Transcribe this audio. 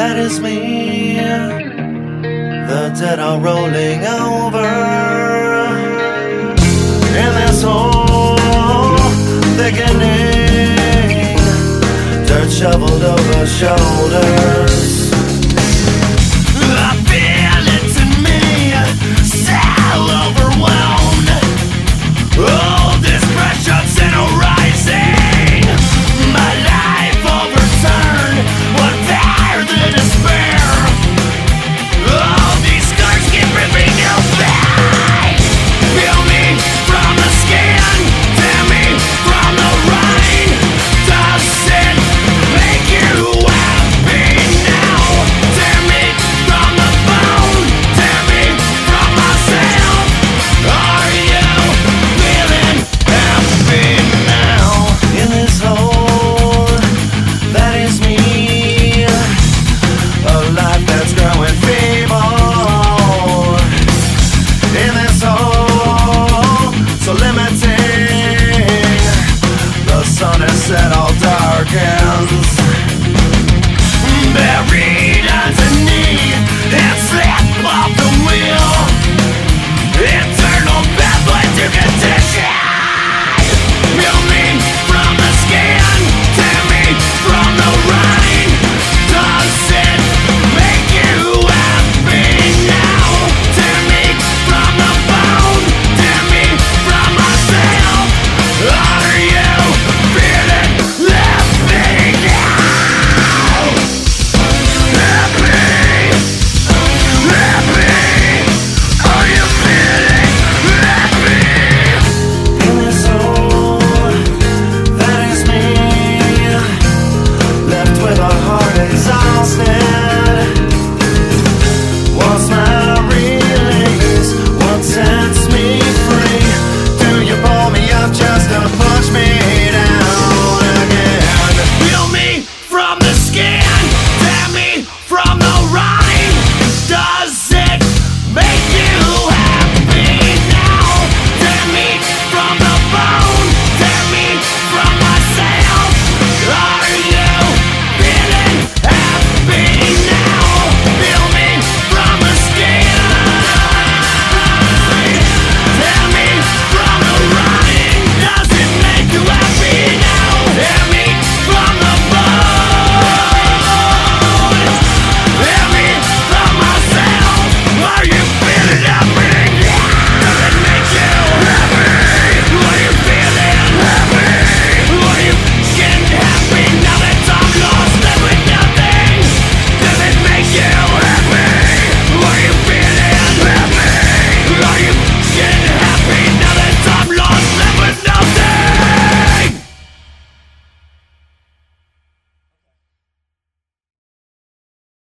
That is me. The dead are rolling over. And that's all thickening. Dirt shoveled over shoulders.